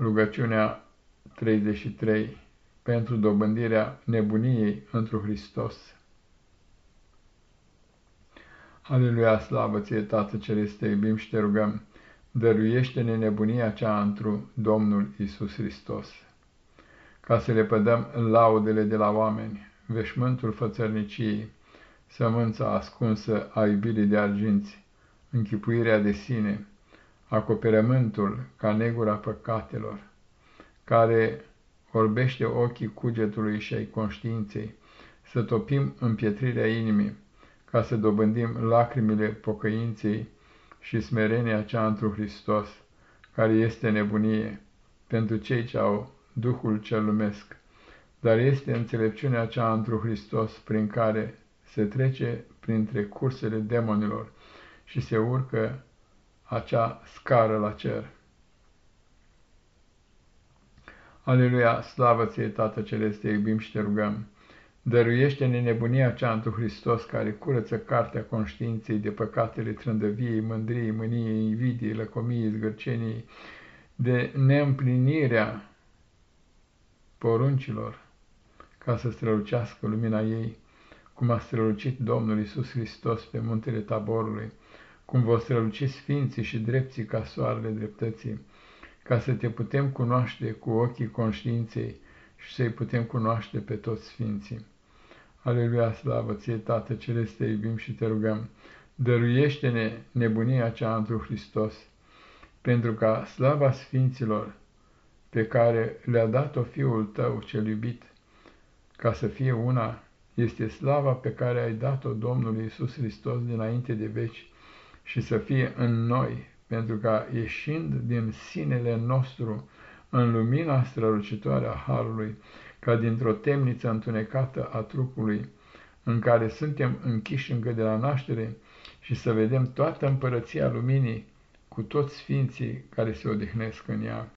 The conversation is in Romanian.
Rugăciunea 33 pentru dobândirea nebuniei întru Hristos. Aleluia, slavă ție, Tată Celeste, te iubim și te rugăm, dăruiește-ne nebunia cea întru Domnul Isus Hristos, ca să le pădăm laudele de la oameni, veșmântul fățărniciei, sămânța ascunsă a iubirii de arginți, închipuirea de sine, acoperământul ca negura păcatelor, care orbește ochii cugetului și ai conștiinței, să topim împietrirea inimii, ca să dobândim lacrimile pocăinței și smerenia cea întru Hristos, care este nebunie pentru cei ce au Duhul cel lumesc, dar este înțelepciunea cea întru Hristos prin care se trece printre cursele demonilor și se urcă acea scară la cer. Aleluia, slavă ție, Tată Celeste, iubim și te rugăm. Dăruiește-ne nebunia cea întru Hristos, care curăță cartea conștiinței de păcatele trândăviei, mândriei, mâniei, invidiei, lăcomiei, zgârceniei, de neîmplinirea poruncilor, ca să strălucească lumina ei, cum a strălucit Domnul Isus Hristos pe muntele taborului, cum vor străluci sfinții și drepții ca soarele dreptății, ca să te putem cunoaște cu ochii conștiinței și să-i putem cunoaște pe toți sfinții. Aleluia, slavă ție, Tată Celeste, iubim și te rugăm, dăruiește-ne nebunia cea întru Hristos, pentru ca slava sfinților pe care le-a dat-o Fiul tău cel iubit, ca să fie una, este slava pe care ai dat-o Domnului Isus Hristos dinainte de veci și să fie în noi, pentru ca, ieșind din sinele nostru în lumina strălucitoare a Harului, ca dintr-o temniță întunecată a trupului, în care suntem închiși încă de la naștere, și să vedem toată împărăția luminii cu toți sfinții care se odihnesc în ea.